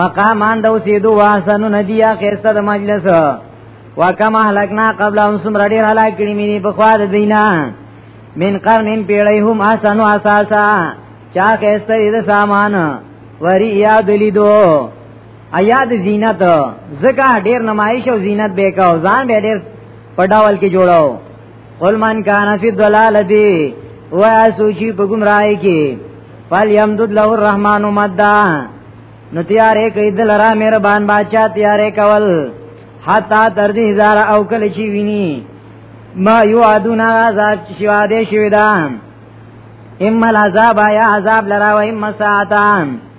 مقامان د اوسېدو واسنو ندیا خسته د مجلس وکم اهلکنا قبل ان سم رډیر هلاک کړي مې په خوا د دینا من قرنین پیړی هم اسنو اساسا چا خسته د سامان وری یاد لیدو ایاد زینت زکه ډیر نمایش او زینت به کا ځان به ډیر پډاول کې جوړاو قل من کان فی ضلالتی و اسوچی په گمراهی کې فل یمدد له الرحمن مدا نو تیارې کې دل را مهربان بادشاہ تیارې کول حتا تر دې هزار او کله چی ویني ما یو ادونا عذاب چې واده شوی دا اما العذاب یا عذاب لرا و اما ساعتان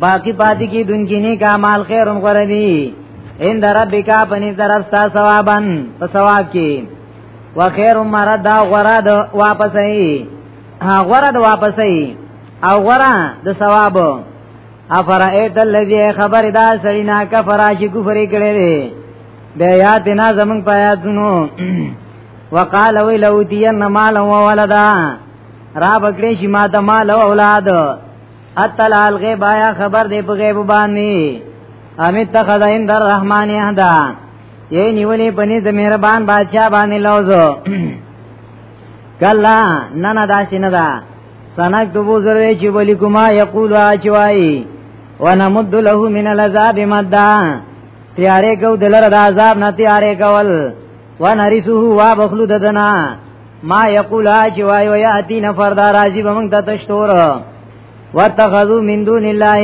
باقی پاتې کی دونکي نیک اعمال خیر غره دي ان ربک پنی درستا ثوابن په ثواب کې وخیر مرد غره د واپسې ها غره د واپسې او غره د ثواب افرایت الذی خبر دا سړی نا کفر شي کفر کړي دي بیا یاد نه زمنګ پایا دنو وقال وی لو دین مال و ولدا را بکړې شي ما د مال او اولاد اتل الغیب آیا خبر دی په غیب باندې امیت تخذ عند الرحمن احدا یې نیولې پني د مهربان بادشاہ باندې لوز کلا نه نه داسې نه ده سنک دبو زروی چې بلی کوما یقول اچوای ونمد له من العذاب مدا تیارې کو دلر د عذاب نه تیارې کول ونرثه وا بخلو ددنا ما یقول اج وای و یاتی نفر دا راضی به موږ ته تشتور واتخذو من دون الله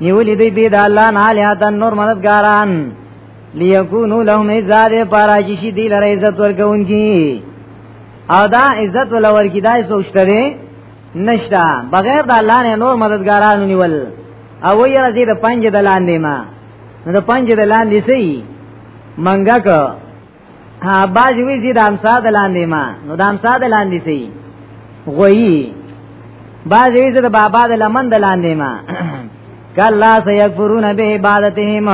نیولی دی بيد الله نه الیاتن نور مددګاران لیکونو لهم عزت پاراجشی دی لره عزت ورکونکی او دا عزت ولور کی دای سوچته دی نشتا بغیر د الله نه نور مددګارانو نیول او وی راځي د پنځه د لاندې ما نو د پنځه د لاندې سي منګه که ها باج وی چې د امسا د لاندې ما نو د امسا د لاندې سي غوي باج وی چې د بابا د لمن د لاندې ما کلا سيكفرون به عبادتهم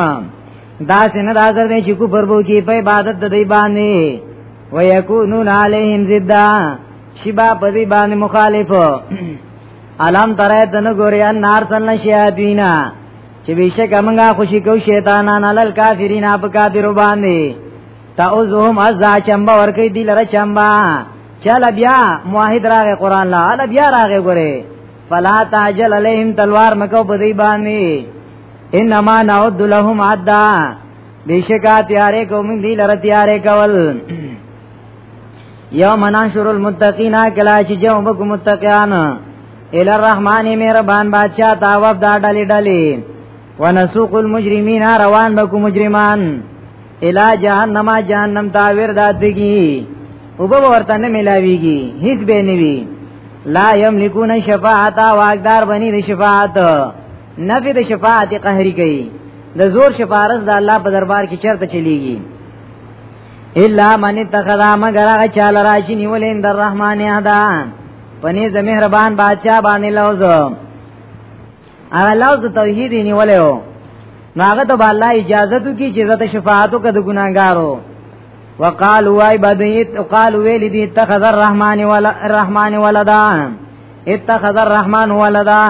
دا څنګه راځر دی چې کو پربو کې په عبادت د دی باندې ويكونون عليهم ضدا شبا په دی باندې مخالف علم ترای تنه ګوریا نار تنه شیاطینا چې بشک موږ خوشی کو شیطانان علل کافرین اپ کافر باندې تعوذهم ازا چمبا ورکی دی لره چمبا چل بیا موحد راغه قران لا ال بیا راغه ګره فلا تعجل علیهم تلوار مکو بدی باندې انما نعد لهم عدا بشکا تیارې کوم دی لره تیارې کول یوم ننشر المتقین کلا چې جو بک متقیان ال الرحمن مهربان بادشاہ تا وف دا ډلې ډلې ونسوق المجرمین روان بکو مجرمان الی جهنم جهنم تا ورد دګي او به ورته نه ملاويږي هیڅ به نه وي لا یملکون شفاعت واقدار بنی د شفاعت نفی د شفاعت قهری کوي د زور شفارس د الله په دربار کې چرته چلیږي الا من اتخذ مگر هغه چاله راشي نیولې در رحمان ادا پنی د مهربان بادشاہ باندې لوز هغه لوز توحید نیولې و نو هغه ته الله اجازه تو کی چې زت شفاعت وکړه د ګناګارو وقال وای بدیت وقال ویل دی اتخذ الرحمن ولا الرحمن ولدا اتخذ الرحمن ولدا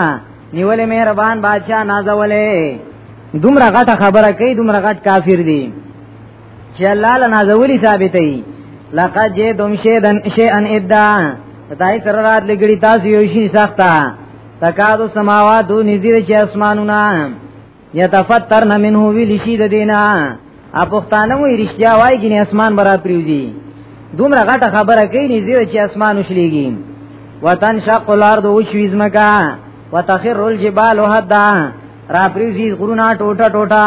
نیولې مهربان بادشاہ نازولې دومره غټه خبره کوي دومره غټ کافر دي چې الله له نازولي ثابتې لقد جئتم شيئا شيئا ادا تای سره رات لګړی تاسو یو شی سخته تکادو سماوات دو نذیر چې اسمانونه یتفترن منه ویل شي د دینا اپختانه وی رښتیا وای چې اسمان برا پریوزی دومره غټه خبره کوي نذیر چې اسمان وشلیږي وطن شق الارض وشوي زمکا وتخر الجبال هدا را پریوزی غرونه ټوټه ټوټه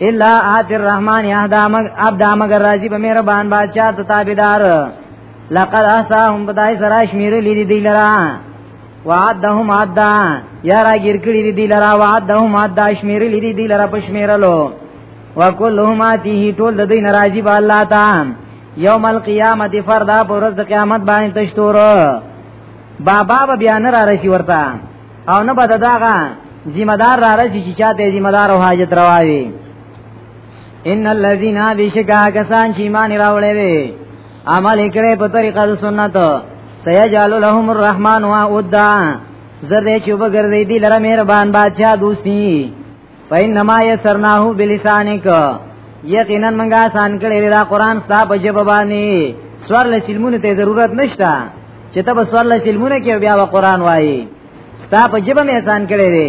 الا ات الرحمن یهدا مگ عبد مگر راضی به مهربان بادشاہ ته تابعدار لقد احصاهم بدای سره شمیر لیدی دی لرا وعدهم عدا یا را گیر کړی دی لرا وعدهم عدا شمیر لیدی دی لرا پشمیرلو وکلهم اتیه ټول د دین راضی به الله تعالی یوم القیامت فردا پر ورځ د قیامت باندې تشتور بابا به بیان را رسی ورته او نه بد داغه ذمہ دار را راشي چې چاته ذمہ دار او حاجت رواوي ان الذين بشکا کسان چې ایمان راوړې وي عمل کړي په طریقه د سنت سيجعل لهم الرحمن وعدا زر دې چې وګرځي دي لره مهربان بادشاہ دوستي فینما یسرناه بلسانک یقینا منګه آسان کړی دا قران ستا په جبه باندې سوار لسلمونه ته ضرورت نشته چې ته بسوار لسلمونه کې بیا و قران وایي ستا په جبه مې آسان کړی دی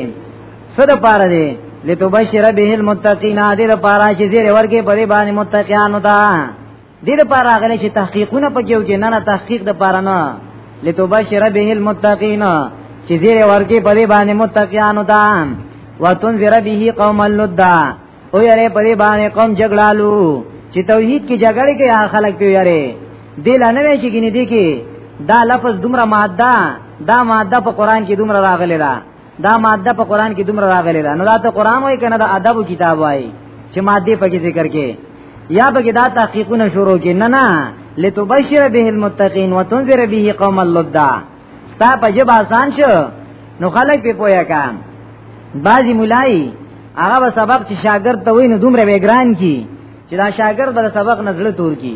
صد پاره دی لتبشر به المتقین دې لپاره چې زیر ورګه په دې باندې متقینانو ته دې لپاره راغلي چې تحقیقونه پکې وکړي نه نه تحقیق د پاره نه لتبشر به المتقین چې زیر ورکی په دې باندې متقیانو ته وتنذر به قوم اللدا او یې په دې باندې قوم جګړالو چې توحید کې جګړه کې خلک پیو یاره دې لنه وی چې ګنې دي کې دا لفظ دومره ماده دا ماده په قران کې دومره راغلی ده دا ماده په قران کې دومره راغلي ده نو دا ته قران وای کنه دا ادب کتاب وای چې ماده په کې ذکر کې یا به دا تحقیقونه شروع کې نه نه لتبشر به المتقین وتنذر به قوم اللدا ستا په جب آسان شو نو خلک په پویا کا بعضی مولای هغه به سبق چې شاګرد ته ویني دومره وګران کی چې دا شاګرد به سبق نزله تور کی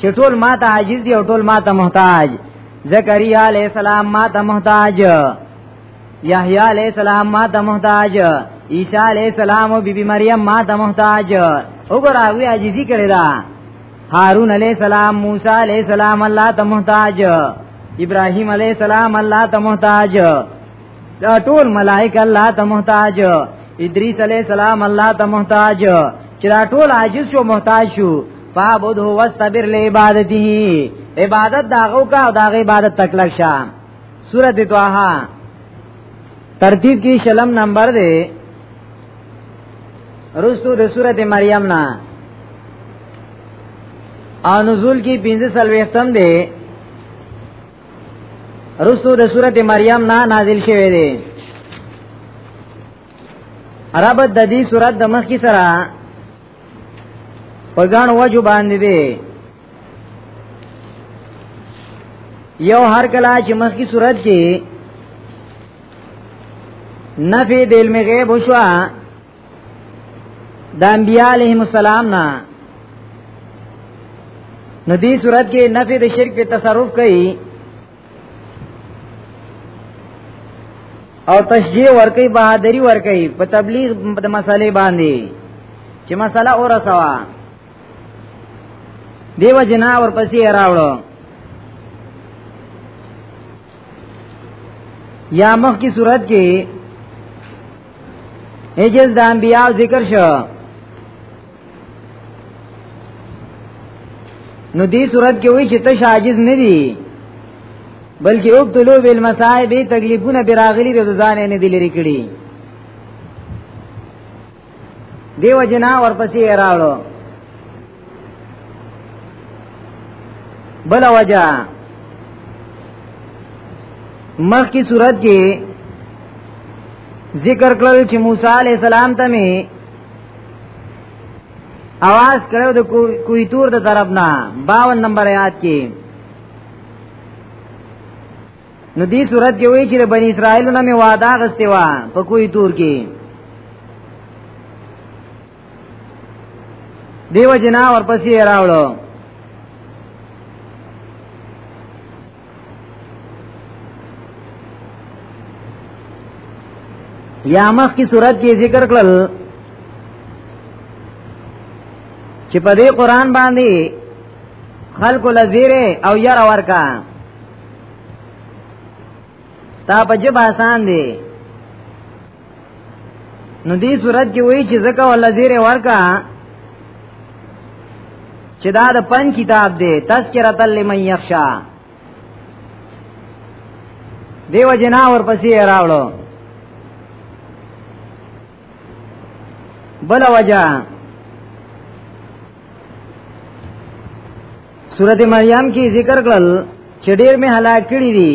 چې ټول ما ته عاجز دي او ټول ما ته محتاج زکریا علی السلام ما ته محتاج یحیی علی السلام ما ته محتاج عیسی علی السلام او بیبي مریم ما ته محتاج وګوره وی عاجزی کړی دا هارون علی السلام موسی علی السلام الله ته محتاج ابراهیم علی السلام الله ته محتاج دا ټول ملائک الله ته محتاج ادریس علی السلام الله ته محتاج چې دا ټول عاجز شو محتاج شو فعبد هو واستبر لعبادته عبادت داغو کا او داغه عبادت تکلک شه سورۃ طه ترتیب کی شلم نمبر دی رستو د سورۃ مریم نا او نزول کی 15 سلوختم دی رسو د سورته مریم نه نازل شوه دی عرب د دې سورته د مخ کی سره په ګڼ وجو باندې دی یو هر کله چې مخ کی سورته کې نفی د علم غیب وشوه د انبیاء علیهم السلام نه نو دې صورت کې نفي د شرک په تصرف کوي او تشجیع ورکی بہادری ورکی په تبلیغ د مسالې باندې چې مسله اور سوا دیو جنا ور پسې راوړو یا مخ کی صورت کې اجز د انبیاء ذکر شو نو دې صورت کې وایي چې ته شاجز نه دی بلکې او طلوع بالمصائب تکلیفونه براغلی رضان نه دي لري کړی دیو جنا ورپسې راړو بل وجہ مخ کی صورت کې ذکر کړل چې موسی علی السلام ته می आवाज کړو د کوی تور د طرف نه 52 نمبر آیات کې نو دې صورت کې وایي چې د بنی اسرائیل نه می وعده غستې و په کوی تور کې دیو جنا ورپسې راوړو یا مخ کی صورت کې ذکر کړل چې په دې قران باندې خلق لذیره او یرا ورکا تا په جبه آسان دی نو دې صورت کې وایي چې زکه ولا زیره ورکا چې دا د پن کتاب دی تذکرۃ لمن یخشا دیو جنا ور پسې راوړو بل وجہ سورت مریم کی ذکر کړل چې ډیر می هلاک کړی دي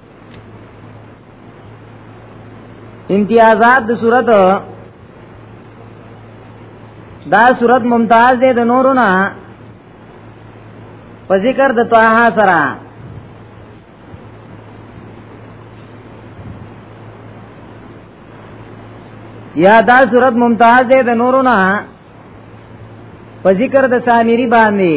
امتیازات د صورت دا صورت ممتاز دی د نورو نه په ذکر د طه سره یا دا صورت ممتاز دی د نورو نه په ذکر د سامری باندې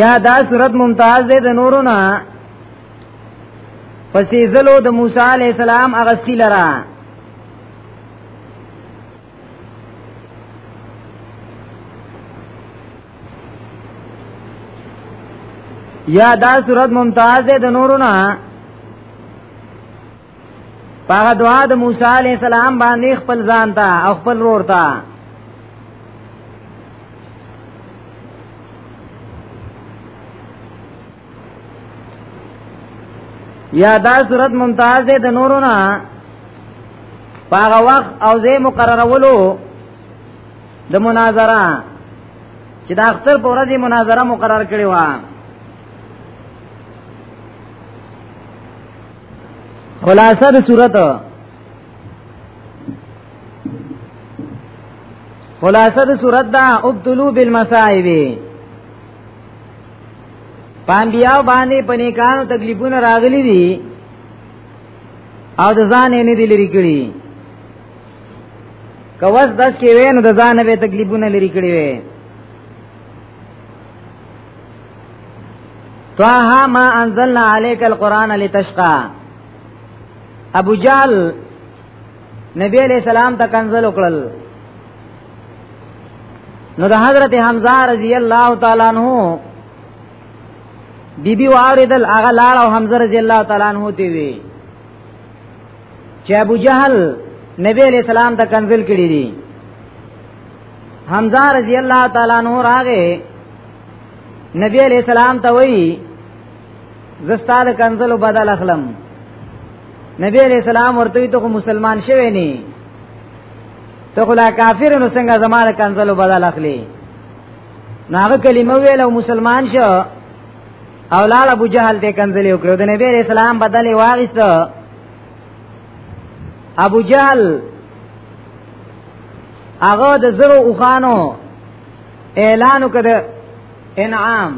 یا دا صورت ممتاز ده د نورو نه پسې زلو د موسی علی السلام اغستی لرا یا دا صورت ممتاز ده د نورو نه پاغه دعا د موسی علی السلام باندې خپل ځان ته او خپل رور ته یا دا صورت ممتاز ده د نورو نه پاغه وخت او زه مقررولو د مناظره چې د اختر په ورځ مناظره مقرر کړې و خلاصه د صورت خلاصه د صورت دا ابتلو بالمصائب پانبیا باندې پنیکانو تکلیفونه راغلي دي او د ځان یې نه دي لري کړی کوس داس کې وینو د ځان به تکلیفونه لري کړی وي طه ما انزلنا عليك القرآن لتشقى ابو جال نبی علیہ السلام ته کنزل وکړل نو د حضرت حمزه رضی الله تعالی عنہ بی بی واردل هغه لار او حمزه رضی الله تعالی عنہ دی وی چې ابو جهل نبی علیہ السلام ته کنزل کړی دی حمزه رضی الله تعالی عنہ راغه نبی علیہ السلام ته وایي زستاد کنزلو بدل اخلم نبی علیہ السلام ورته ته مسلمان شوی نه ته خلا کافر نو څنګه زماره کنزلو بدل اخلي ناغه کلمه ویل او مسلمان شو او لال ابو جهل ته کنزلی وکړو د نبی علیہ السلام بدل واغست ابو جهل هغه د زرو اوخانو اعلان وکړ انعام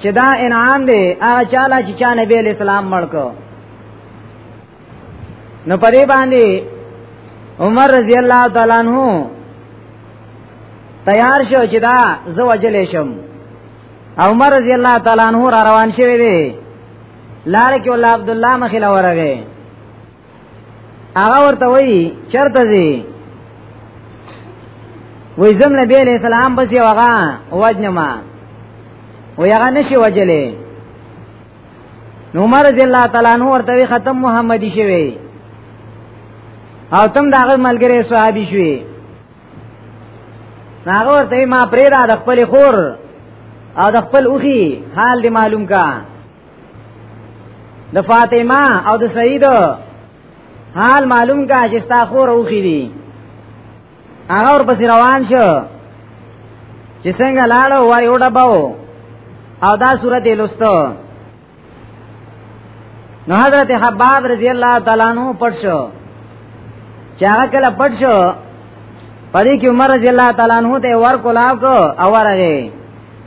چې دا انعام دی هغه چاله چې چا نبی علی السلام مړکو نو پرې باندې عمر رضی الله تعالی عنہ تیار شو چې دا زو وجلې شم عمر رضی الله تعالی عنہ را روان شوی دی لار کې ول عبد الله مخې لورغه هغه ورته وایي چرته دی وای زم نبی علیہ السلام بس یو هغه وجنما وای هغه نشي وجلې نو عمر رضی الله تعالی عنہ ورته ختم محمدی شوی او تم داغه ملګری صحابي شوی ناغه ورته ما پرې را د خپل خور او د خپل اوخي حال دی معلوم کا د فاطمه او د سعید حال معلوم کا چې ستا خور اوخی دي هغه ور پس روان شو چې څنګه لاړو وای او ډباو او دا صورت لستو نو حضرت حباب رضی الله تعالی عنہ پټ شو چې هغه کله پټ شو پدې کې عمر رضی الله تعالی عنہ ته ور کولاو کو او ورغه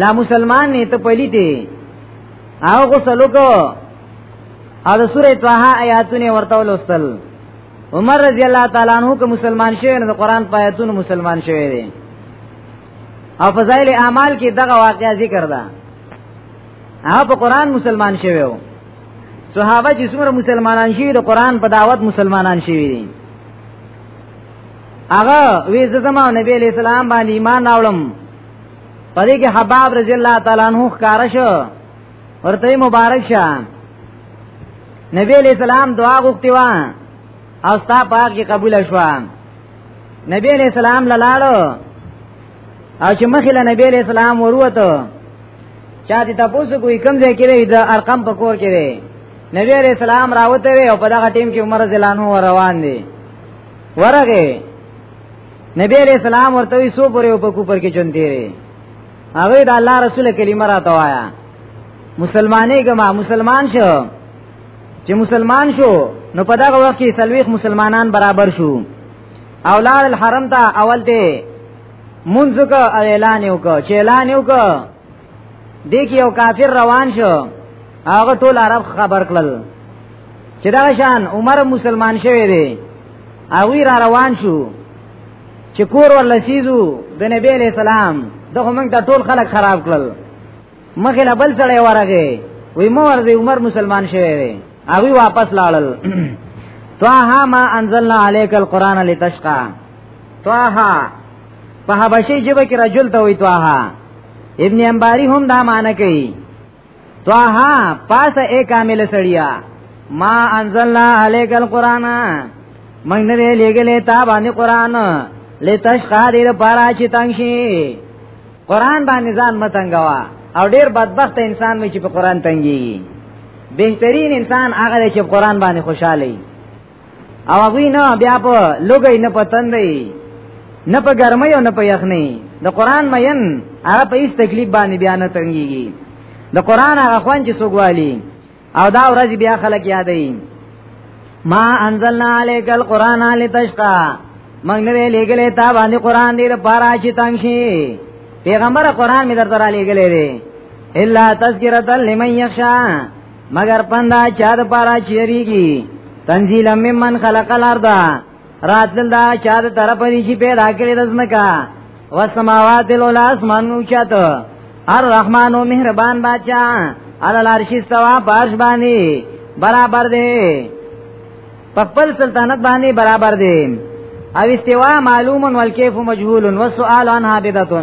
لا مسلمان نه ته پلی دی او غسل وکړه او د سوره طه آیاتونه ورته ولوستل عمر رضی الله تعالی عنہ که مسلمان شوی نو د قران په آیاتونو مسلمان شوی دی او فضائل اعمال کې دغه واقعیا ذکر ده هغه په قران مسلمان شوی وو صحابه چې څومره مسلمانان شوی د قران په دعوت مسلمانان شوی دي هغه وې زما نبی علیہ السلام باندې ایمان راوړم پدې کې حباب رضی الله تعالی عنہ ښکار شو ورته مبارک شه نبی علیہ السلام دعا غوښتي و او ستا پاک کې قبول شو نبی علیہ السلام لالاړو او چې مخې له نبی علیہ السلام وروته چا دې تاسو کوی کم ځای کې د ارقام په کور کې دی نبی علیہ السلام راوته وی او په دغه ټیم کې عمر زلانو روان دي ورغه نبی علیہ السلام ورته وی سو پورې په کوپر کې جون دی هغه د الله رسول کلمه راته وایا مسلمانې ګما مسلمان شو چې مسلمان شو نو په دغه وخت کې سلويخ مسلمانان برابر شو اولاد الحرم ته اول ته منځ کو اعلان وکړه چې اعلان وکړه دې کې یو کافر روان شو هغه ټول عرب خبر کړل چې دا شان عمر مسلمان شوی دی هغه را روان شو چې کور ولسیزو د نبی له سلام دغه موږ ته ټول خلک خراب کړل مخه لا بل سره ورغه وی مو ورځي عمر مسلمان شوی دی هغه واپس لاړل طه ما انزلنا عليك القران لتشقى طه په حبشي جبه کې رجل ته وی طه ابن انباری هم دا معنی کوي طه پاسه اے کامل سړیا ما انزلنا علیک القرآن موږ نه دی لګلې تا باندې قرآن لتشقا دې لپاره چې تنگ شي قرآن باندې ځان متنګوا او ډیر بدبخت انسان مې چې په قرآن تنګي بهترین انسان هغه چې په قرآن باندې خوشاله وي او هغه نه بیا په لوګي نه پتن دی نه په ګرمۍ او نه په یخنۍ د قران مین هغه په هیڅ تکلیف باندې بیا نه تنګيږي د قران هغه خوان چې سوګوالي او دا ورځ بیا خلک یادې ما انزلنا عليك القران لتشقى موږ نه لګلې تا باندې قران دې لپاره چې تنګ شي پیغمبر قران می درته را لګلې دي الا تذکرۃ لمن یخشا مگر پندا چا د پارا چیریږي تنزیل ممن خلق الارض راتل دا چا د طرف دی چې پیدا کړی د زمکا والسماوات الاولى اسمان اوچت الرحمن و مهربان بچا علی العرش استوا پارش باندې برابر دی په خپل سلطنت باندې برابر دی او استوا معلوم والکیف مجهول والسؤال عنها بدعه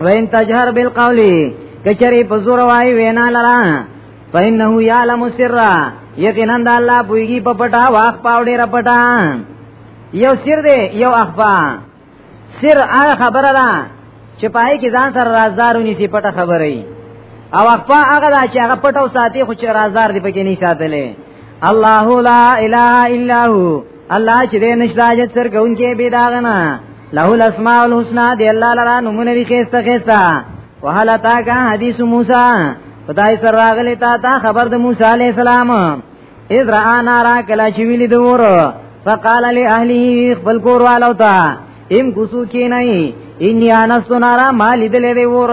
وین تجهر بالقول کچری په زور وای وینا لرا فإنه يعلم السر یقینا د الله پویږي په پټا واخ پاوډې را پټا یو سر دی یو اخفا سر هغه خبره ده چې پای کې ځان سره رازدارو نيسي پټه خبره ای او اخفا هغه ده چې هغه پټو ساتي خو چې رازدار دی پکې نه ساتلې الله لا اله الا هو الله چې دې نشداجت سر کوونکې به داغنا له الاسماء الحسنا دې الله لرا نمونه دي خيسته خيسته وهل تا کا حدیث موسی خدای سره راغلی تا تا خبر د موسی عليه السلام اذ را نارا کلا چې ویل د ور فقال له اهلی خپل کور والو ته ام کوسو کې نه انی انس نارا مال دې لري ور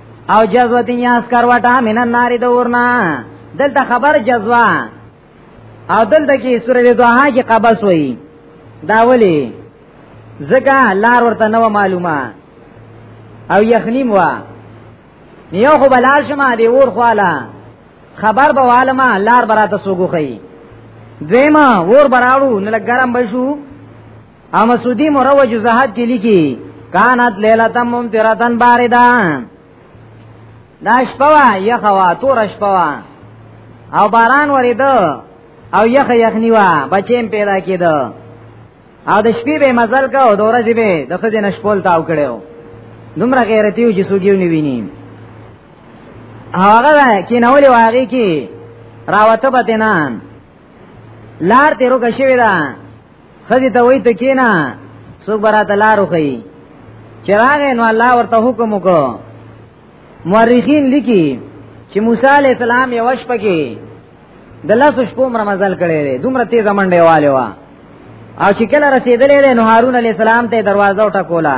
او جزوه تنیاس کروټا من النار دورنا دلته خبر جزوه او دلته کې سورې دوه کې قبس وای دا ولی زګه لار ورته نو معلومه او یخنیم وا یو خو بلار شمه دی ور خواله خبر به عالمه لار براته سوګو خي دیمه ور براړو نل ګرم بشو اما سودی مروج زهد کې لیکي کانت لیلتا ممترتن باردا دا شپوا یخوا تور شپوا او باران وریدو او یخ یخنی وا بچیم پیدا کیدو او د شپې به مزل کا او د ورځې به د خځې نشپول تاو کړو دومره غیرتی و چې سوګیو نه ویني هغه کې نه ولې واغی کې راوته پته نه لار تیرو کښې ودا خځه ته وای ته کینا څوک برات لارو خي چراغ نو الله ورته حکم وکړو مورخین لیکي چې موسی علی السلام یو شپه کې د لاس شپو مرمزل کړي دي دومره تیز منډه والي وا او چې کله رسیدلې نو هارون علی السلام ته دروازه ټکولا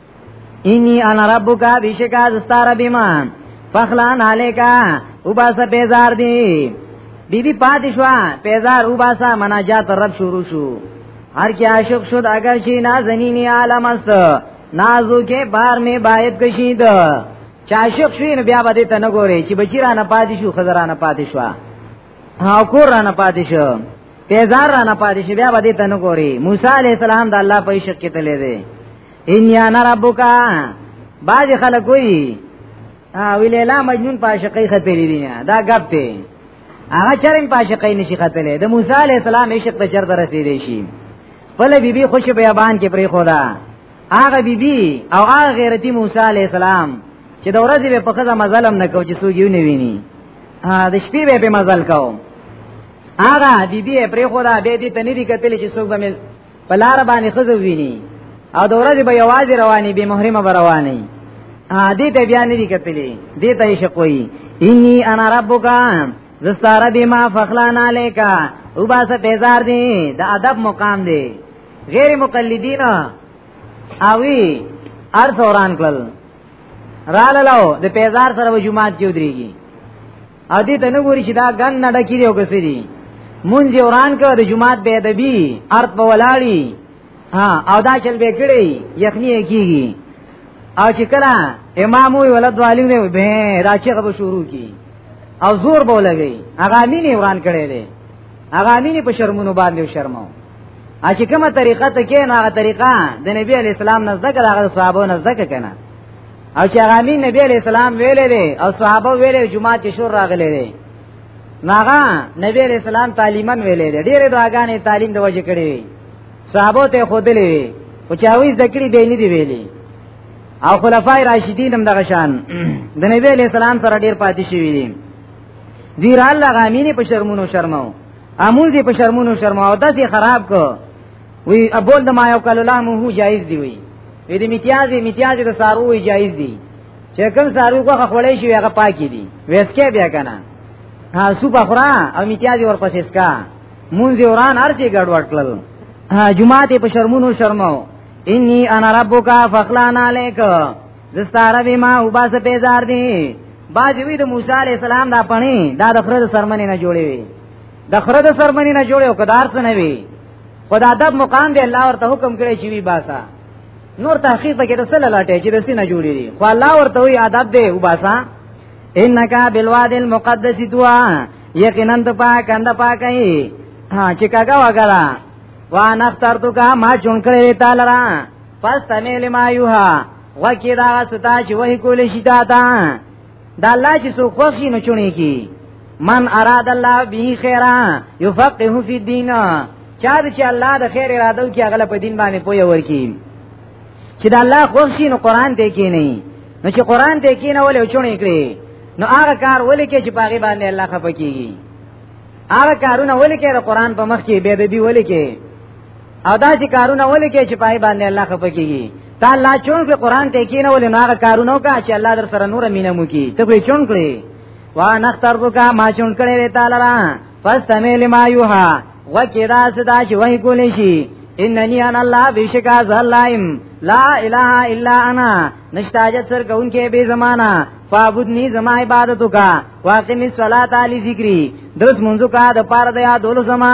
انی انا ربک بشکا زستار بیما فخلان علیکا وباس بیزار دی بی بی پادشوا پیزار او باسا مناجات رب شروع شو هر کی عاشق شد اگر چی نازنینی عالم است نازو کې بار می باید کشید چا عاشق شوی نو بیا به ته نه ګوري چې بچی را نه پاتې شو خزر نه پاتې شو ها کور را نه پاتې شو پیزار را نه پاتې شو بیا به ته نه ګوري موسی علی السلام د الله په عشق کې تللی دی ان یا ربک باج خلک وی او لیلا مجنون پاشقې خپلې دي دا غب ته هغه چرم پاشقې نشي خپلې د موسی علی السلام عشق په چر درسې دي شي بل بیبي خوش بیابان کې پرې خدا هغه بیبي او هغه غیرتی موسی علی السلام چې د ورځې به په خزه مظلم نه کو چې سو یو نه ویني د شپې به په مزل کو هغه بیبي پرې خدا به دې تنې دي کتل چې سو به پلار باندې خزو ویني او د ورځې به یوازې رواني به محرمه به رواني دې ته بیا نه دي کتلې دې ته شي کوي اني انا ربک زستار دې ما فخلان الیکا او با سه تیزار دې د ادب مقام دې غیر مقلدین اوی ار سوران کړل راللو د پیزار سره جمعات کې ودرېږي ا دې ته نه ګوري چې دا ګن نه ډکی دی او کسې دي مونږ وران کړ د جمعات به ادبي ارت په ولاړی ها او دا چل به کړی یخنی کیږي او چې کله امام وی ولد والی نه به دا چې غو شروع کی او زور به لګی هغه مين وران کړی دی هغه مين په شرمونو باندې شرمو ا چې کومه طریقه ته کې نه هغه طریقه د نبی علی السلام نزدک هغه صحابه نزدک کنه او چې غامي نبی علیہ السلام ویلې دي او صحابه ویلې جمعه کې شور راغلي دي ناغا نبی علیہ السلام تعلیمن ویلې دي ډېرې دعاګانې تعلیم د وجه کړې وي صحابه ته خودلې وي او چې هغه ذکر به نه دی ویلي او خلفای راشدین هم دغه شان د نبی علیہ السلام سره ډېر پاتې شوی دي دی را الله غامینه په شرمونو شرماو امول دی په شرمونو شرماو داسې خراب کو وی ابول د ما یو کلو لا مو جایز دی وی وی د میتیاز میتیاز د سارو وی جایز دی چې کوم سارو کو خولې شي هغه پاکي دي وېسکه بیا کنه ها سو بخرا او میتیاز ورپسې اسکا مونږ وران ارچې ګډ ورکل جمعه ته په شرمونو شرمو انی انا ربک فخلان علیک زستاره به ما وباس پیزار دی باجوی د موسی علی السلام دا پنی دا د خره سرمنې نه جوړې وی د خره د سرمنی نه جوړ او قدار څه نه وی خدا ادب مقام دی الله ورته حکم کړی چې وی باسا نور تحقیق پکې د سره لاټه چې رسی نه جوړی دی خو الله ورته وی ادب دی او باسا انک بالواد المقدس دوا یقینا ته پاک اند پاکای ها چې کاګه وګړه وا نختر تو کا ما چون کړی تعالی را پس تمه لما یوها وکی دا ستا چې وای کول شي تا دا الله چې سو خوښي نو چونی کی من اراد الله به خیرا یفقه فی الدین چا چې الله د خیر اراده وکي هغه په دین باندې پوي ورکی چې دا الله خوښي نو قران ته کی نه نو چې قران ته کی نه ولې چونی کړی نو هغه کار ولې کې چې پاغي باندې الله خپکیږي هغه کارونه ولې کې د قران په مخ کې بے ادبی ولې کې او دا چې کارونه ولې کې چې پای باندې الله خپه کیږي تا الله چون په قران ته کې نه ولې ماغه کارونه کا چې الله در سره نور مینه مو کی ته په چون کړی وا نختر تو کا ما چون کړی وی تعالی را فاستمل ما یوها وکدا صدا چې وای کولې شي اننی انا الله بشکا ظلایم لا اله الا انا نشتاجت سر کون کې به زمانہ فعبدنی زما عبادتو کا واقمی صلاة علی ذکری درس منزو کا د پار د یادولو زما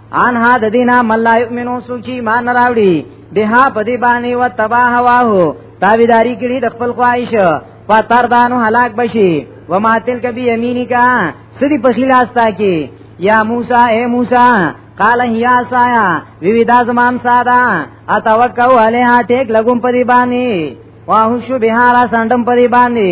ان ها د دینا ملا یؤمنو سوچی مان راوړي به په دی باندې و تبا هوا هو تابعداري کړي د خپل خواهش پاتار دانو هلاک بشي و ما تلک بی یمینی کا سدی په خلاص تا کی یا موسی اے موسی قال هيا سایا وی وی دا زمام ساده اتوکو علیها ټیک لګوم پری باندې واهو شو بهارا سندم پری باندې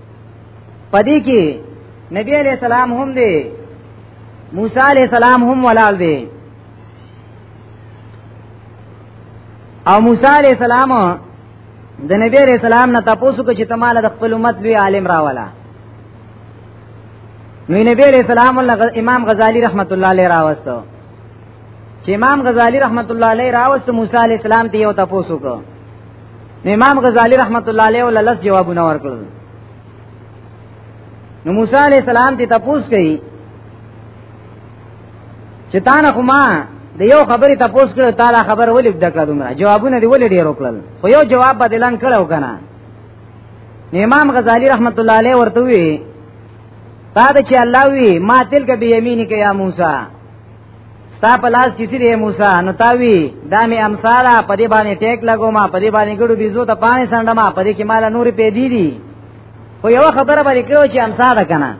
پدې کې نبی علیہ السلام هم دی موسی علیہ السلام هم ولال دی او موسی علیہ السلام د نبی علیہ السلام نه تاسو کو چې تماله د خپل امت لوی عالم راولا نو نبی علیہ السلام امام غزالی رحمت الله علیه راوستو چې امام غزالی رحمت الله علیه راوست موسی علیہ السلام ته یو تاسو کو امام غزالی رحمت الله علیه ول لس جوابونه ورکړل نو موسی علی السلام ته تپوس کړي چې تا نه کومه د یو خبرې تپوس کړو تا دا خبر ولې دکړه دومره جوابونه دی ولې ډیر وکړل خو یو جواب بدلان کړو کنه امام غزالی رحمت الله علیه ورته وی تا د چې الله وی ما تلک به یمینک یا موسی ستا په لاس کې سری موسی نو تاوی دا می امثال په دې باندې ټیک لګو ما په دې باندې ګړو بيزو ته پانی سند ما په دې کې مال نور پې دی دي خو یو خبره باندې کړو چې امثال کنه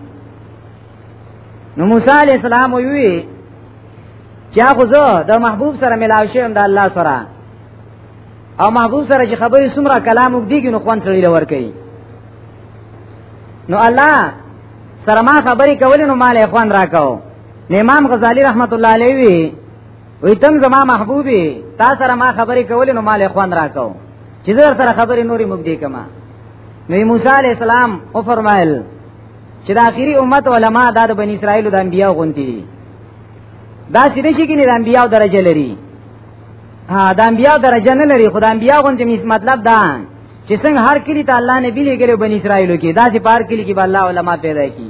نو موسی علی السلام وی چې هغه زه د محبوب سره ملاو شوم د الله سره او محبوب سره چې خبرې سمره کلام وګدیږي نو خوان سړي لور کوي نو الله سره ما خبرې کولې نو مال اخوان راکاو امام غزالی رحمت الله علیه وی وی تم زما محبوبي تا سره ما خبرې کولې نو مال خوان راکاو چې زر سره خبرې نوري مګ دی کما نو موسی علی السلام او فرمایل چې د اخیری امت علما د بنی اسرائیل د انبیا غونتی دي دا سیده شي کې نه د انبیا درجه لري ها د انبیا درجه نه لري خدای انبیا غونتی میس مطلب دا چې څنګه هر کلی ته الله نبی لګره بنی اسرائیل کې دا سي پار کلی کې به الله علما پیدا کی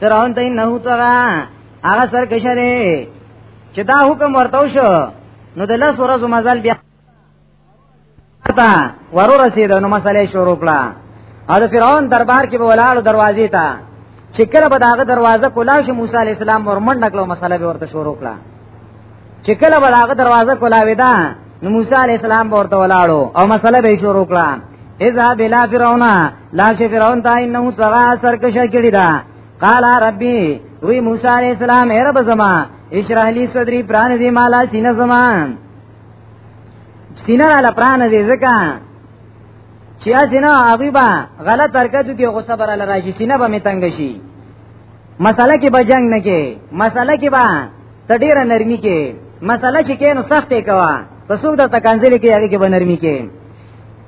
فرعون ته نه وتغا هغه سر کشره چې دا حکم ورته شو نو د لاس ورځو مزل بیا تا ورو رسید نو مسئله شروع کړه او د فرعون دربار کې ولاړو دروازې ته چې کله به داغه دروازه کولا شو موسی علی السلام ورمنډ کړو مسئله به ورته شروع کړه چې کله بلاغه دروازه کولاوي دا نو موسی علی السلام ورته ولاړو او مسله به شروع کړه اذا بلا فرعون لا شي فرعون تا انه سغا سرکشه کړی دا قال ربي وی موسی علی السلام اے رب زما اشرح لي صدري پران دي مالا سینه زما سینه را لپران دي زکه چې اسنه هغه با غلط حرکت کوي غو صبر الله راشي سینه به متنګ شي مساله کې به جنگ نه کې مساله کې به ته ډیر نرمي کې مسله چې کینو سختې کوا په څوک د تکنزل کې هغه کې بنرمي کې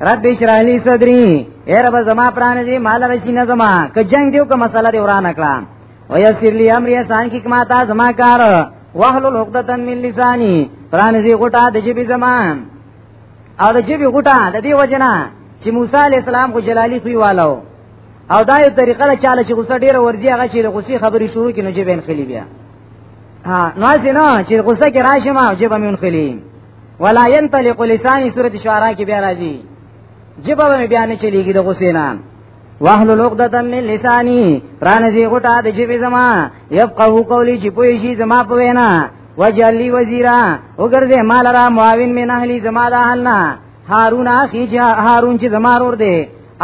رب اشرح لي صدري اے رب زما پران دي مال رشي نه زما ک جنگ دیو ک مسله دی وران کړه ويسر لي امر سان کی کما تا زما کار واحلل عقدتن من لساني پران دي غټه د جيبي زما او د جيبي غټه د دې وجنه چې موسی عليه السلام خو جلالي خوي والو او دا یو طریقه ده چې چاله چې غوسه ډیره ورځي هغه چې د غوسې خبرې شروع کینو جيبین خلی بیا ها نو ځنه چې غوسه کې راشم او جبه مې ونخلی ولا ينطلق لساني سوره شعرا کې بیا راځي جبه مې بیا نه چلیږي د غوسې نه واهل لوقدتا من لساني پرانځي غټه د جبه زما يفقهو قولي چې پوي شي زما په وینا وجلی وزیرا وګرځه مال را معاون من اهلی زما د اهلنا هارون اخی جا هارون چې زما ور دی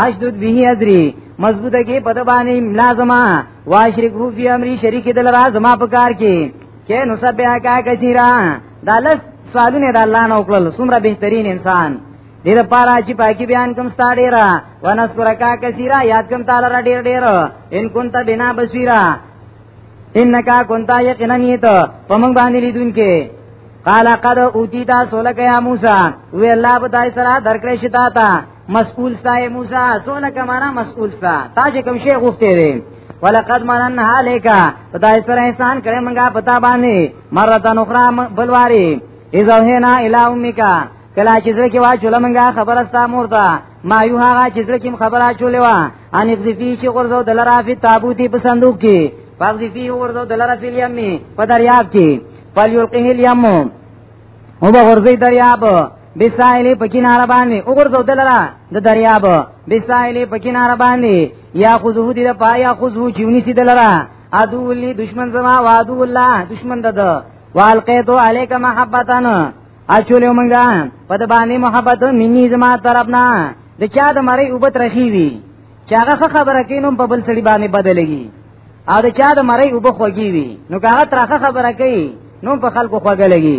اشدد به ادری مضبوطه کې پد باندې ملازمه واشرک هو فی امری شریک دل را زما په کار کې کې نو سبیا کا کثیرا دا لس سوالونه د الله نو کړل څومره بهترین انسان دې لپاره چې پاکي بیان کوم ستا ډیر ونذکر کا کثیرا یاد کوم تعالی را ډیر ډیر ان كنت بنا بصیرا انک كنت یقینا نیت پمنګ باندې لیدونکې قال قد اوتیتا سولک یا موسی وی الله په دای سره درکړې شتا تا مسئول سای موسی سونه کمانا مسئول سا تا چې کوم شی غوښته دی ولقد منن علیکا خدای سره احسان کړې مونږه پتا باندې مرتن اخرى بلواری اذا هنا الی امکا کلا چې زړه کې واچول مونږه خبره ستا مورتا ما یو هغه چې زړه کې خبره چولې وا ان ذفی چې غرزو دلرا فی تابوتی په صندوق کې فغزی فی غرزو دلرا فی الیمی په دریاب کې فلیلقه الیمو او به غرزی دریاب بسائلی په کنار باندې وګرځو دلرا د دریاب بسائلی په کنار باندې یا خذو دې په یا خذو چونی سي دلرا ادو لی دشمن زما وادو الله دشمن دد والقیتو علیک محبتن اچولیو منگا پد باندې محبت منی زما طرفنا د چا د مری وبت رخی وی چاغه خبره کینوم په بل سړي باندې بدلږي او د چا د مری وب خوږی وی نو هغه ترخه خبره کوي نو په خلکو خوږه لګي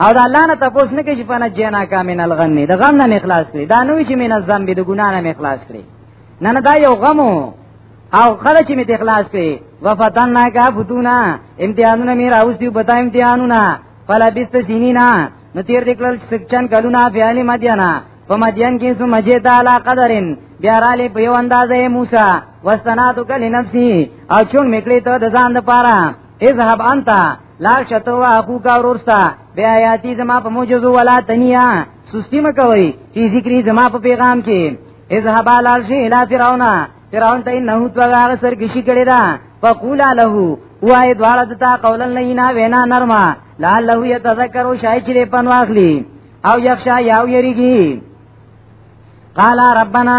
او دا الله نه تاسو نه کې چې پنه جنا کامن الغم نه د غم نه اخلاص کړي دا نو چې مين الزم به د ګنا نه اخلاص کړي نه نه دا یو غم او خلک چې می اخلاص کړي وفتنا کا فتونا امتحانونه مې راوستي پتا امتحانونه فلا بیست سینینا نو تیر دکلل سکچن کلونا فیالی مدینا په مدین کې سو مجه تعالی قدرن بیا را لې په یو اندازې موسی واستناتو کلی نفسي او چون میکړې ته د ځان لپاره اذهب انت لا شتو اخو کا ورستا بیا یاتی زما په معجزو ولا تنیا سستی مکوي فی ذکری زما په پیغام کې اذهب لال شی الی فرعون فرعون ته نه تو هغه سر کشي کړي دا فقولا له وای دواړه دتا قولا لینا وینا نرما لال له یتذکر شای چې پن واخلی او یخشا یاو یریږي قال ربنا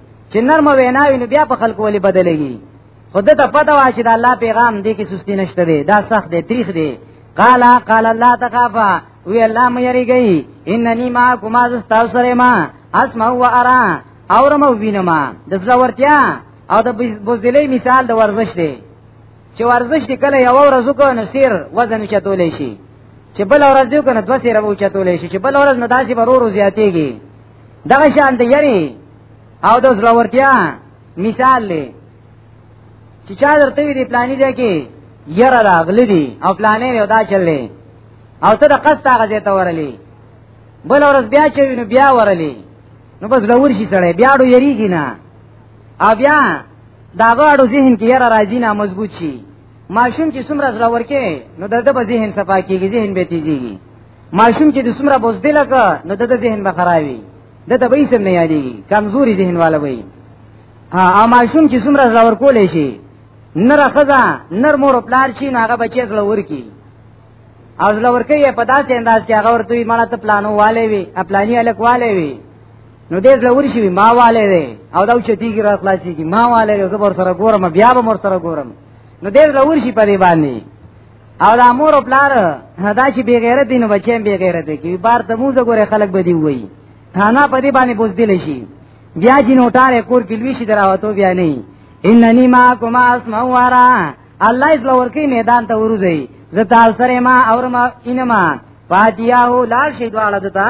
چې نرم ویناوی نو بیا په خلکو ولې بدلېږي خود ته پته وا چې د الله پیغام دې کې سستی نشته دی دا سخت دی تریخ دی قال قال الله تخافا وی الله مې یریږي انني ما کوما ز تاسو سره ما اسمع و ارا اورم او وینم د زړه ورتیا او د بوزدلې مثال د ورزش دی چې ورزش دی کله یو ورځ وکړو نو سیر وزن چتولې شي چې بل ورځ دی کنه دوه سیر وو چتولې شي چې بل ورځ نه داسې برورو زیاتېږي دغه شان دی یری او د زړورتیا مثال دی چې چا درته وی دی پلانې دی کې یره دا غلی دی او پلانې یو دا چللې او ته د قصد هغه ځای ته ورلې بل ورځ بیا چې نو بیا ورلې نو بس لور شي سړی بیا ډو یریږي نه او بیا داغه اړو ذهن کې یره راځي نه مضبوط شي ماشوم چې څومره زړه ورکه نو د د ذهن صفا کیږي ذهن به تیزيږي ماشوم چې د څومره بوزدل کا نو د ذهن به خرابي د د به سم نه یادېږي کمزوري ذهن والا وي ها ماشوم چې څومره زړه ورکول شي نر خزا نر مور پلار شي نو هغه بچي زړه ورکی او زړه ورکی په داسې انداز کې هغه ورته مړه ته پلانو والي وي خپلانی الکواله وي نو دې لوري شي ما والے دی او دا چې تیګ را خلاصي کی ما والے دی زبر سره ګورم بیا به مر سره ګورم نو دې لوري شي په دې باندې او دا مور او پلار دا چې بی غیرت دین بچیم بی غیرت کی بار ته موزه ګوره خلک بدی وای ثانا په دې باندې بوز دل شي بیا جن اوټاره کور کې لوي شي دراوتو بیا نه اننی ما کوما اسمع ورا الله از لور کې میدان ته ورځي زتا سره ما اور ما انما فاتیاو لال شي دواړه دتا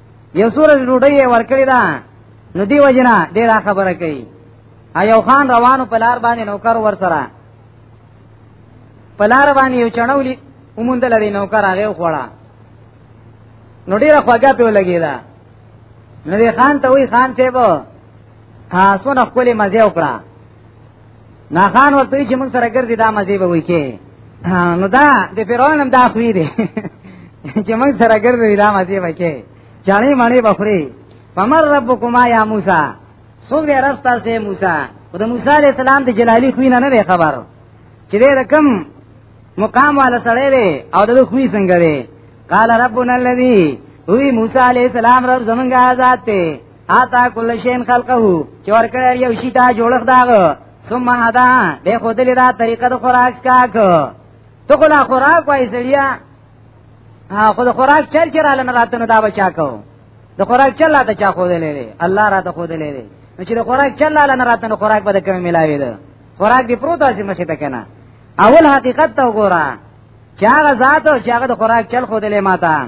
یو سورې ډوډۍ ورکړی دا نو دی وجنا دې دا خبره کوي ایو خان روانو په لار باندې نوکر ور سره په لار باندې یو چڼولې اوموند لري نوکر هغه خوړه نو ډیره خواږه په لګیدا نو دې خان ته وی خان ته وو ها سونه خپل مزه وکړه نا خان ورته چې موږ سره ګرځي دا مزه به وي کې نو دا د فرعون هم دا خوې دي چې موږ سره ګرځي دا مزه به کې چاړې ماړې بخوري فمر ربکما یا موسی څوک دې رب تاسو موسی او د موسی علی السلام د جلالی خوې نه نه خبر چې دې رقم مقام والا سره دی او د خوې څنګه دی قال ربنا الذي وی موسی علی السلام رب زمونږه آزاد ته آتا کل شین خلقه چې ورکړی یو شی ته جوړخ داغه ثم هدا به خودلې دا طریقه د خوراک کاک ته خو لا خوراک وای سړیا خو د خوراک چل چر ال نه راتنه دا بچا کو د خوراک چل لا ته چا خو دلې الله را ته خو دلې نو چې د خوراک چل لا نه راتنه خوراک به کوم ملاوي ده خوراک دی پروت اسی مخې ته کنه اول حقیقت ته وګوره چا غزا ته چا د خوراک چل خو دلې ماته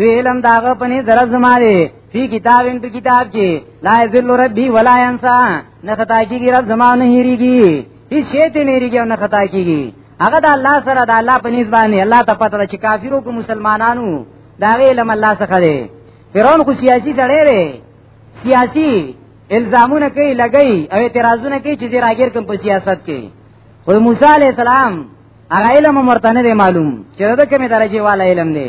ویلم داغه پنی درز ماره فی کتابین په کتاب کې لا ذل ربی ولا انسا نه خطا کیږي رب زمانه هیریږي هیڅ شی ته نه هیریږي نه خطا کیږي هغه د الله سره د الله په نسبت باندې الله ته پته ده چې کافرو کو مسلمانانو دا علم الله څخه دی فرعون خو سیاسي سره دی سیاسي الزامونه کوي لګي او اعتراضونه کوي چې راګیر کوم په سیاست کې خو موسی عليه السلام هغه علم مرتنه دی معلوم چې دا کومه درجه والا علم دی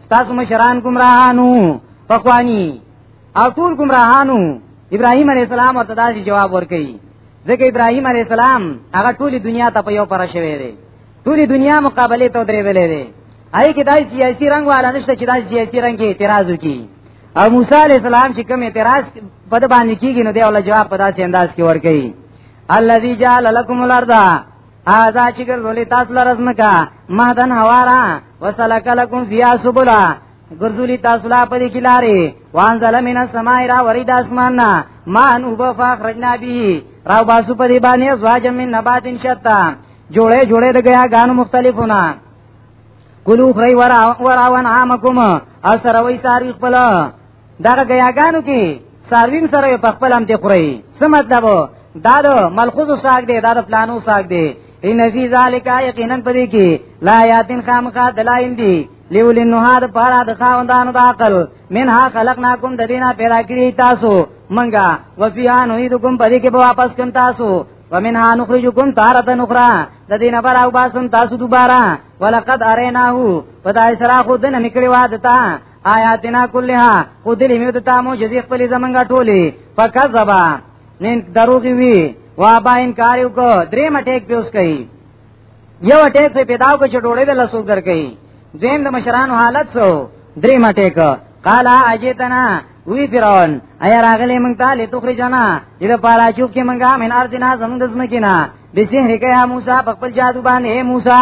تاسو مشران گمراهانو پخوانی او ټول گمراهانو ابراهيم عليه السلام ورته داسې جواب ورکړي ځکه ابراهيم عليه السلام هغه ټولي دنیا ته په یو پر شوی دی ټولي دنیا مقابله ته درې ویلې دی آی کې دای سیاسي رنگ والا نشته چې دای سیاسي رنگ کې اعتراض وکړي او موسی عليه السلام چې کوم اعتراض په د باندې کیږي نو دی ول جواب په داسې انداز کې ورکړي الذي جعل لكم الارض اذا چې ګرځولې تاسو لپاره زمکا مهدن حوارا وسلک لكم فيها سبلا ګرځولې تاسو لا په دې کې لارې وانزل من السماء را ورید اسمان نا ما ان وب فخرجنا به راو باسو په دې باندې زواج من نبات شتا جوړه جوړه د غیا غانو مختلفونه کلو خری ورا ورا ون عامکم اثر وای تاریخ بلا دغه غیاګانو کې ساروین سره په خپل هم ته خوري څه مطلب دا د ملخوز ساګ دی دا د پلانو ساګ دی ان فی ذالک یقینا پدې کې لا یاتین خامخا دلایل دی لیول النهار پارا د خاوندانو د عقل منها خلقناکم د دینا پیدا کړی تاسو منګه وفیها نعیدکم پدې کې به واپس کم تاسو ومنها نخرجکم تارتا نخرا د دین بر او باسم تاسو دوباره ولقد اریناهو پدای سره خو دنه نکړی وادتا آیاتنا کلها خو دې میو د تامو جزې خپل زمنګا ټولې فکذبا نن دروغي وی وا با انکار یو کو درې مټیک پیوس کئ یو ټیک په پیداو کو چټوړې د لسو در کئ زم د مشرانو حالت سو درې مټیک قال اجتنا وی فرعون ایا راغلی مونږ ته لته خري جنا دې پارا چوک کې مونږه من ارزنا زمونږ د زمکینا به سحر کیا موسی په خپل جادو باندې موسی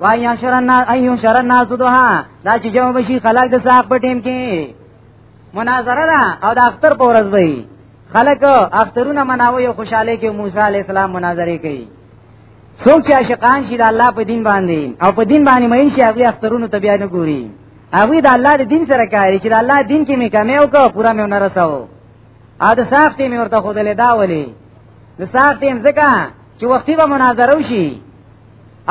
وای انشر الناس ایو شر الناس دوها دا چې جمع بشي خلق د صاحب په ټیم کې مناظره ده او د اختر په ورځ وي خلق اخترونه مناوي او خوشاله کې موسی عليه السلام مناظره کوي څوک چې عاشقان شي د الله په دین باندې او په دین باندې مې شي هغه اخترونو ته بیا نه ګوري هغه د الله د دین سره کوي چې د الله دین کې مې کمی او کو پورا مې نه رساو ا د صاحب ته مې ورته خو دلې دا ولي د صاحب ته ځکه چې وختي به مناظره وشي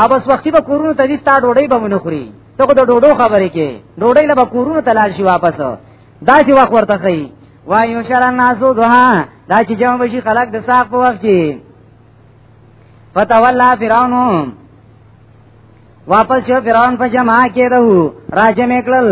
اوبس وختي به کورونو ته دي ستا ډوډۍ به مونږ خوري ته خو د ډوډو خبرې کې ډوډۍ له کورونو ته لاړ شي واپس دا چې وخت ورته کوي وایو شر الناس دوها دا چې جمع بشي خلق د ساق په وخت کې فتولا فرعون واپس شو فرعون په جمع کې رہو راجم اکلل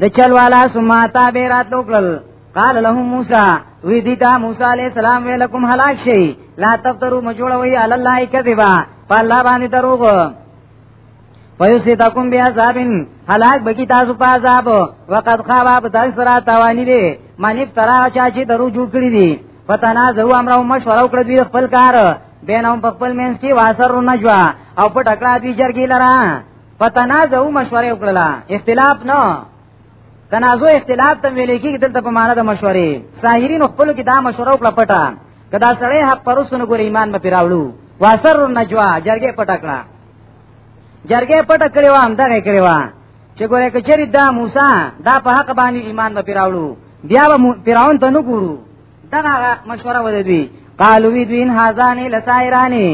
د چل والا سماتا بیرات لوکلل قال لهم موسی وی دیتا موسی علیہ السلام ویلکم هلاک شي لا تفترو مجوړوي علی الله کذبا په الله باندې دروغ فیسیتکم بیا عذابن هلاک بکی تاسو په عذاب وقد خابا په تاسو سره توانی دي من افترا چا چې درو جوړ کړی دي فتنا زو امرو مشوره وکړه دوی خپل کار بینهم په خپل مینس کې واسر نجوا او په ټکړه دوی جرګی لرا فتنا زو مشوره وکړه اختلاف نه تنازع اختلاف ته ویل کېږي دلته په معنا د مشورې ساحرین خپل کې دا مشوره وکړه پټه کدا سړی حق پرسونه ګور ایمان به پیراوړو واسر نجوا جرګه پټه کړه جرګه پټه کړې و هم دغه کړې و چې ګوره کچری دا موسی دا په حق باندې ایمان به پیراوړو بیا به پیراون ته نه ګورو دا مشوره ودی دوی قالو وی دوی ان هاذان لسایرانی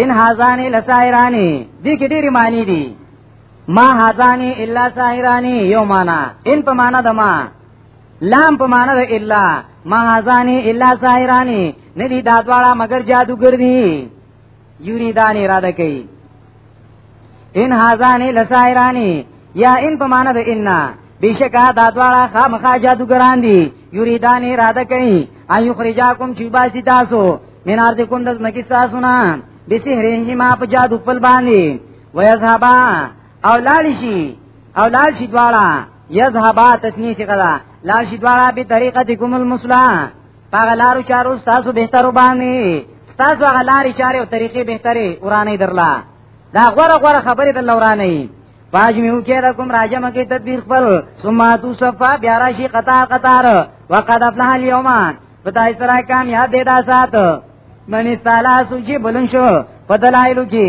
ان هاذان لسایرانی دې کې ډېری معنی دي ما هاذانی الا ساحرانی یو معنا ان په معنا د ما لام په معنا د الا ما هاذانی الا ساحرانی ندی دا دواړه مگر جادوګر دي یریدان اراده کوي ان هاذانی لساحرانی یا ان په معنا د ان بشکا دا دواړه خامخا جادوګران دي یریدان اراده کوي ایو خرجاکم چې باسی تاسو مینار دې کوم د مکی تاسو نه بسهره ما په جادو خپل باندې ويذهبا او لالشي او لالشي دواړه يذهبا تسنیه څخه دا لالشي دواړه به طریقه کوم المسلا هغه لارو چارو تاسو به تر باندې تاسو هغه لاري چارې او طریقې به ترې ورانه درلا دا غوړه غوړه خبره د لورانه باج میو کې را کوم راجم کې تدبیر خپل ثم تو صفا بیا راشي قطا قطار وقد افلح اليوم پتاي سره کامیاب دې دا سات منی سالا سوجي بلن شو په دلایلو کې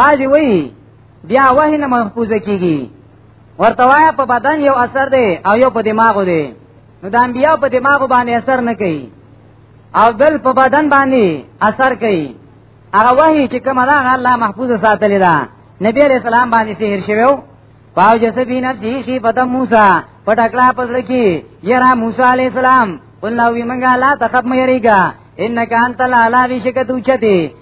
بعضی وی بیا وحی نه محفوظ کیږي ورته وایا په بدن یو اثر دی او یو په دماغ دی نو د انبیا په دماغ باندې اثر نه کوي او بل په بدن باندې اثر کوي هغه وحی چې کومه ده الله محفوظ ساتلی ده نبی علیہ السلام باندې سحر شویو پاو جسه بی نفسی خی پتا موسا پت اکلا پسل کی یرا موسا علیہ السلام قلنا وی منگا لا تخب میریگا انکا انتا لالا وی شکت اوچتی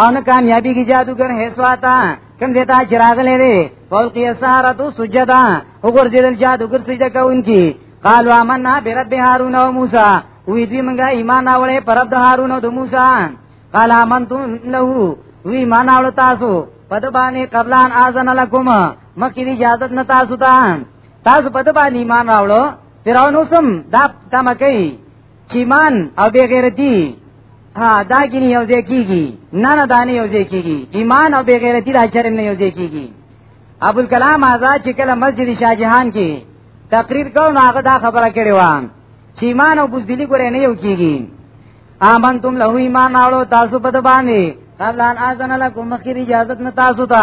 او نه کامیابی کی جادوګر هیڅواتا کم دیتا چراغ لري فوقی سارت سجدا وګرځیدل جادوګر سجده کوونکی قالوا آمنا برب هارون او موسی وی دوی منګه ایمان اورې پر رب د هارون او د موسی قال آمنتم له وی ایمان اور تاسو پد باندې قبلان اذن لكم مکه دی اجازه نه تاسو ته تاسو پد باندې ایمان راوړو فرعون سم دا تمکې چیمان او بے غیرتی ها دا ګینه یو ځای کیږي نه نه دانه یو ځای کیږي ایمان او بے غیرتی دا شرم نه یو ځای کیږي ابو الکلام آزاد چې کله مسجد شاه جهان کې تقریر کو نو هغه دا خبره کړې و چې ایمان او بوزدلی ګره نه یو کیږي آمنتم له ایمان اورو تاسو په دبانې قبل ان اذن لكم مخیر اجازه نه تاسو ته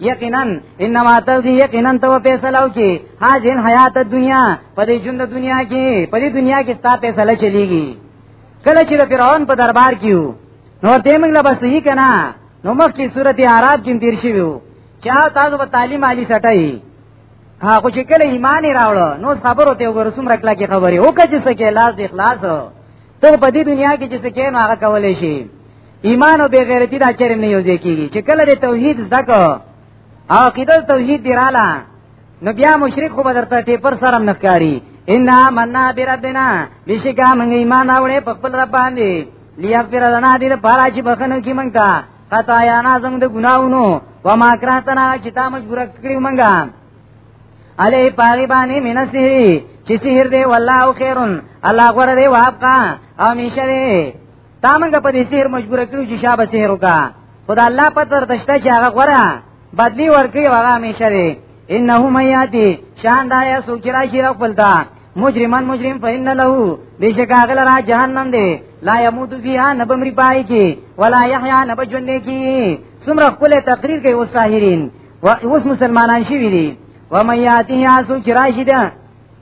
یقینا انما تلزی یقینا تو فیصله او کی حاجن حیات دنیا په دې ژوند دنیا کې په دې دنیا کې ستا فیصله چلیږي کله چې فرعون په دربار کې وو نو ته موږ لا بس یې کنا نو مخکې سورته عرب کې تیر شي وو چا تاسو په تعلیم علی سټای هغه چې کله ایمان راوړو نو صبر وته ورسوم رکلا کې خبره وکړه چې سکه لاس اخلاص ته په دې دنیا کې چې سکه نو هغه کولې شي ایمان او بغیرتی دا چرم نه یوځي کیږي چې کله د توحید زکه او عقیده توحید دیراله نو بیا مشرک خو بدرته ټیپر سره نخکاری ان مننا بربنا بشکا من ایمان اوړې په خپل رب باندې لیغفر لنا دې پارا چې بخنه کی مونږ ته خطا یا نه زموږ د ګناونو و ما کراتنا چې تا مجبور کړی مونږ علی پاغي باندې منسری چې سحر دې والله خیرن الله غره دې وابقا او میشه دې تا موږ په دې سیر مجبور کړو چې شابه سیر وکا خدای الله پتر دشته چې هغه غره بدلی ورکی هغه همیشه دی انه میاتی شان دا یا سوچرا شیر خپل تا مجرمان مجرم فإن له بشک هغه لرا جهنم دی لا يموت فيها نبمری پای کی ولا يحيى نبجن کی سمره خپل تقریر کوي وساهرین و اوس مسلمانان شي ویری و میاتی یا سوچرا شیر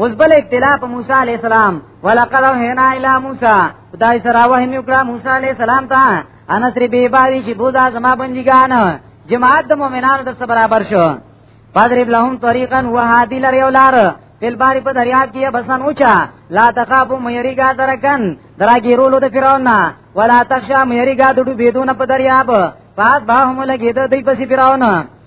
اوس بل ابتلا په موسی علی السلام ولقد وحینا الی موسی خدای سره وحی وکړه موسی علی السلام ته انس ری بی باوی چې بودا زما بندګان جماعت د مؤمنانو د برابر شو پادریب لهم طریقا وهادی لر یو لار فل باری په دریاب کې بسن اوچا لا تخافو مېریګا درکن دراګی رولو د فرعون نه ولا تخشا مېریګا دډو بيدونه په دریاب پات باهم لګید دای پسې فرعون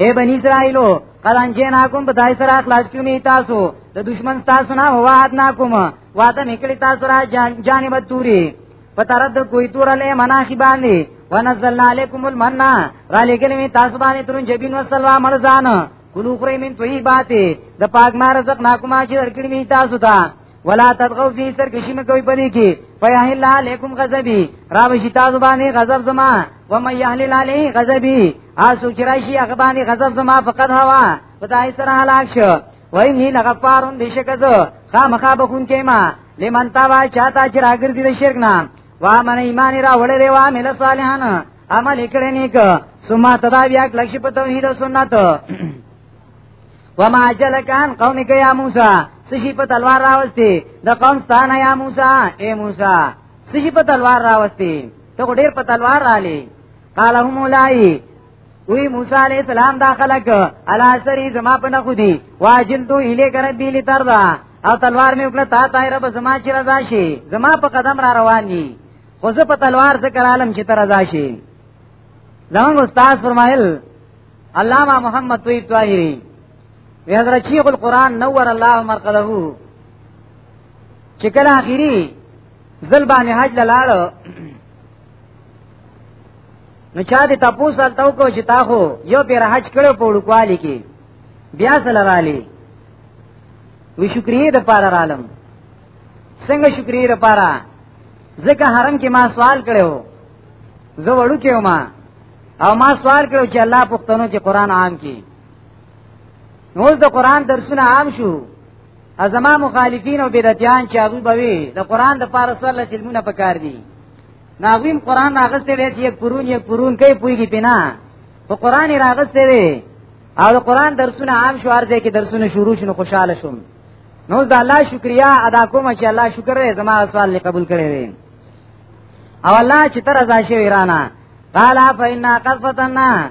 اے بنی اسرائیلو قد انجیناکم بدای سره خلاص کیو می تاسو د دشمن تاسو نه وعد ناکوم وعده میکړی تاسو را جانب توری په طرف د کوی تور له مناخی باندې ونزلنا علیکم المننا را لګل می تاسو باندې ترون جبین وسلوا مرزان کلو خری من توی باته د پاک ما رزق ناکوما چې درکړی می تاسو ته ولا تدغوا فی سرکشی مکوې پدې کې فیاهل علیکم غضبی را وشتا زبانه غضب زما ومن يهلل عليه غضبي اسو چرایشی اغبانی غضب زما فقط هوا خدای سره هلاک شو وای نی لغفارون بشکزو خامخا بخون کیما لمن تابا چاته چې راګرځي د شرک نه وا من ایمان را وړې دی وا مل صالحان عمل کړي نیک ثم تدا بیا لکش په توحید او سنت وما جلکان قومک یا موسی سشی په تلوار راوستي د قوم ستانه یا موسی اے موسی سشي په تلوار راوستي ته ډیر په تلوار رالي قال هم لای وی موسی علیہ السلام دا خلق علا سری زما په نه خودي واجل تو اله کر بی لتردا او تلوار می وکړه تا تای رب زما چې رضا شي زما په قدم را روان دي خو زه په تلوار ذکر عالم چې تر رضا شي زمونږ استاد فرمایل علامہ محمد طیب طاهری وی حضرت شیخ القرآن نور الله مرقده چې کله اخیری زل باندې حج لاړ نو چا دې تاسو سره تاو کو چې تاسو یو پیر حج کړو په وړوکوالي کې بیا سره رالی وی شکرې د پاره رالم څنګه شکرې د پاره ځکه حرم کې ما سوال کړو زه وړو کې ما او ما سوال کړو چې الله پښتنو کې قران عام کړي نو د قران درسونه عام شو ازما مخالفین او بدعتیان چې هغه بوي د قران د پاره سره لسلمونه پکار دي ناغویم قران راغسته وی چې یک پرون یک پرون کوي پویږي پینا په قران راغسته وی او د قران درسونه عام شو ارزه کې درسونه شروع شنو خوشاله شوم نو د الله شکریا ادا کوم چې الله شکر دې زما سوال له قبول کړي وي او الله چې تر ازا شي ایرانا قال فإنا قذفتنا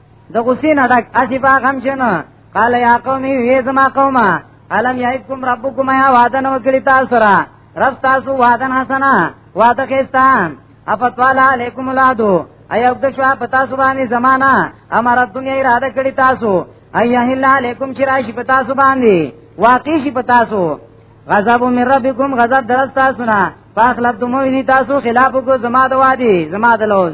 د غسین اډک اسی با غم شنو قال یا قومی وی زما قوما علم یعیدکم ربکم یا وعدن وکړی تاسو را رب تاسو وعدن حسنا وعده خستان افتوال علیکم العدو ایو د شوا پتا سبانی زمانہ امر دنیا اراده کړی تاسو ایه الا علیکم چرایشی پتا سبانی واقعی شی پتا سو غضب من ربکم غضب درستا سنا فاخلفتم تاسو خلاف کو زما د وادي زما د لوز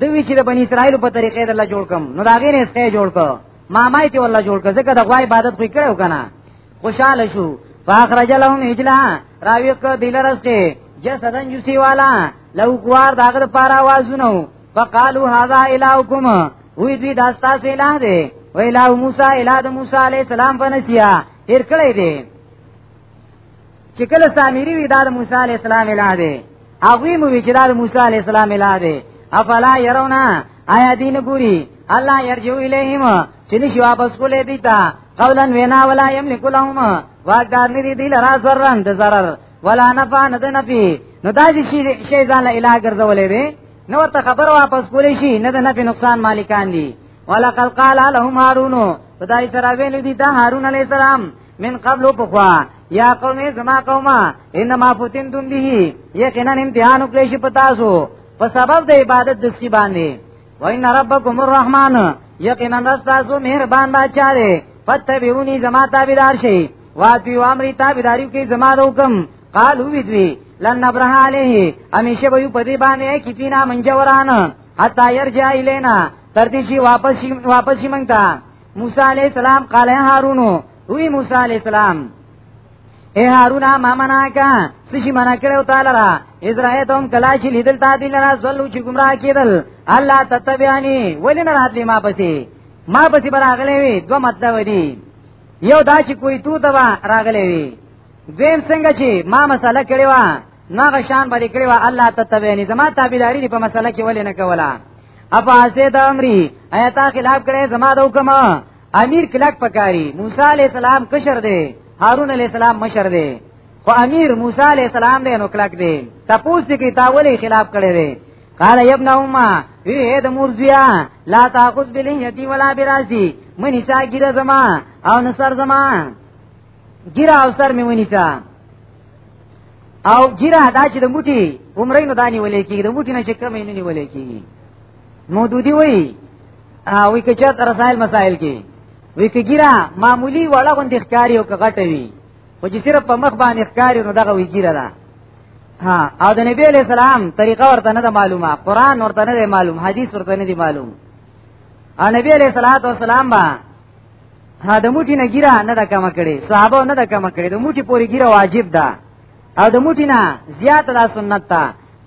دوی چې د بنی اسرائیل په طریقې د الله جوړ کم نو دا غیر اسکه جوړ ک ما مای ته الله جوړ ک ځکه د غوا عبادت خو کړو کنه خوشاله شو فاخرج لهم اجلا راویق دل رسته جسدن جوسی والا لو کوار داغه د پارا وازونو فقالو هذا الهکم وی دوی داستا سه الہ دی و الہ موسی الہ د موسی علی السلام فنسیا هر کړی دی چې کله سامری وی دا د موسی علی السلام اله دی هغه مو وی چې دا د موسی علی السلام اله دی افلا يرونا آیا دین ګوري الله يرجو الیهم چې نشي واپس کولې دي تا قولا وینا ولا یملک لهم واقدار ندی دی لرا زرن د zarar ولا نفع نه د نفي نو دا چې شي ځان له اله ګرځولې دي نو ورته خبر واپس کولې شي نه د نفي نقصان مالکان دي ولقد قال لهم هارون خدای سره ویل دي دا هارون علی السلام من قبل پخوا یا قوم زما قوما انما فتنتم به یقینا امتحان وکړی شي پتا سو په سبب د عبادت د سخی باندې وان ربکم الرحمن یقینا تاسو مهربان بچاره فتبعونی زما تابعدار شي واتی و امر تابعداریو کې زما د حکم قالو ویدوی لن نبرح علیه همیشه به په دې باندې کې پینا منجوران حتا يرجع الینا تر دې چې واپس واپس مونږ ته موسی علی السلام قال هارون وی موسی علی السلام اے هارون ما منا کا سشي منا کړو تعالی را اسرائیل تم کلا چې لیدل تا دي لرا زلو چې گمراه کیدل الله تتبعانی ولنه راتلی ما پسې ما پسې براغلې وی دوه مطلب دي یو دا چې کوئی تو دوا راغلې وی دویم څنګه چې ما مسله کړې و نو غشان باندې کړی وا الله ته تبعینی زما تابعداري دی په مسله کې ولې نه کولا اپا سید امری ایت خلاف کړي زما د حکم امیر کلک پکاري موسی علی السلام کشر دی هارون علی السلام مشر دی خو امیر موسی علی السلام دی نو کلک دی تاسو کې تاولې خلاف کړي دی قال يا ابن امه اے د مورزیا لا تاخذ بلیتی ولا برازی منی ساګیره زما او نصر زما ګیره او سر می ونیسا او ګیره دا چې د موټي عمرې نو دانی ولې کیږي د موټي نه چې کمې نه نیولې کیږي مودودی وای او کې چې تر رسائل مسائل کې وی کې ګیره معمولی وړه غوندې ښکاری او کغټه وی خو چې صرف په مخ باندې ښکاری نو دغه وی ګیره ده ها او د نبی علیہ السلام طریقه ورته نه معلومه قران ورته نه معلوم حدیث ورته نه معلوم ا نبی علیہ الصلوۃ والسلام با ها د موټی نه ګیره نه د کم کړي صحابه نه د کم کړي د موټی پوری ګیره واجب ده او د موټی نه زیات دا سنت ده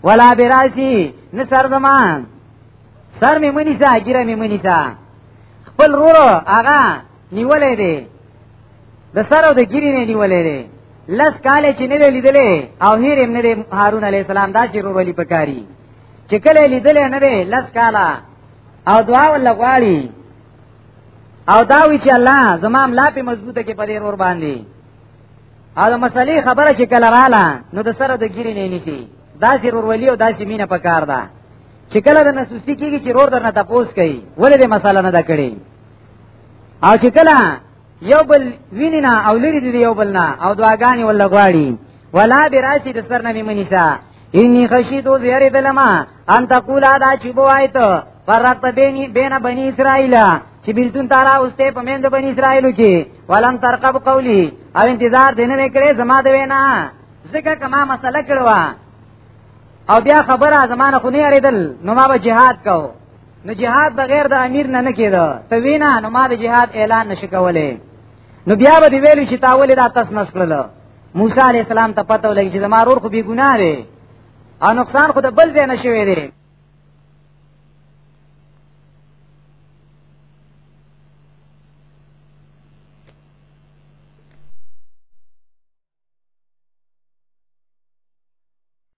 ولا براسی نه سر زمان سر می منی سا ګیره می منی سا خپل رور هغه نیولې دی د سر او د ګیری نه نیولې دی لس کال چې نه لیدلې او هیر هم نه هارون علی السلام دا چې رور ولی پکاري چې کله لیدلې نه لس کاله او دعا ول غواړي او دا وی چې الله زما ملا په مضبوطه کې پدې ور باندې او دا مسلې خبره چې کله رااله نو د سره د ګیری نه نیتی دا چې ور ولي او دا چې مینه پکار ده چې کله د نسوستی کېږي چې رور درنه تپوس کوي ولې دې مسله نه دا کړی او چې کله یو بل وینینا او لري دې یو بل نه او دعاګانې ولا غواړي ولا براسي د سر نه میمنیسا انی خشیتو زیری دلما ان تقولا دا چی بوایت فرق بینی بین بنی اسرائیل چې بیلتون تعالی اوسته په مند بنی اسرائیل کې ولم ترقب قولی او انتظار دینه وکړي زما د وینا ځکه کما مسله کړو او بیا خبره زمانه خو نه یریدل نو ما به jihad کو نو jihad بغیر د امیر نه نه کېدو ته وینا نو ما د jihad اعلان نشکولې نو بیا به دی ویل چې تاول دا تاسو نس کړل موسی علی السلام ته پته ولګی چې زما رور خو بی ګناه دی او نقصان خو د بل ځای نشوي دی